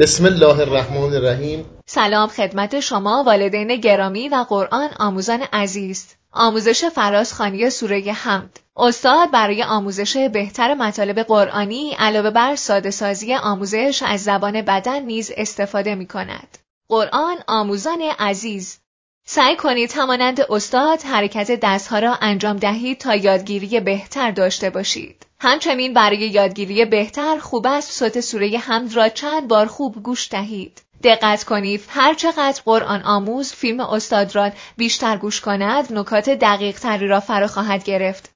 بسم الله الرحمن الرحیم سلام خدمت شما والدین گرامی و قرآن آموزان عزیز آموزش فرازخانی سوره حمد استاد برای آموزش بهتر مطالب قرآنی علاوه بر ساده سازی آموزش از زبان بدن نیز استفاده می کند. قرآن آموزان عزیز سعی کنید همانند استاد حرکت دستها را انجام دهید تا یادگیری بهتر داشته باشید. همچنین برای یادگیری بهتر خوب است صوت سوره حمد را چند بار خوب گوش دهید. دقت کنید هر چقدر قرآن آموز فیلم استاد را بیشتر گوش کند نکات دقیق تری را فرا خواهد گرفت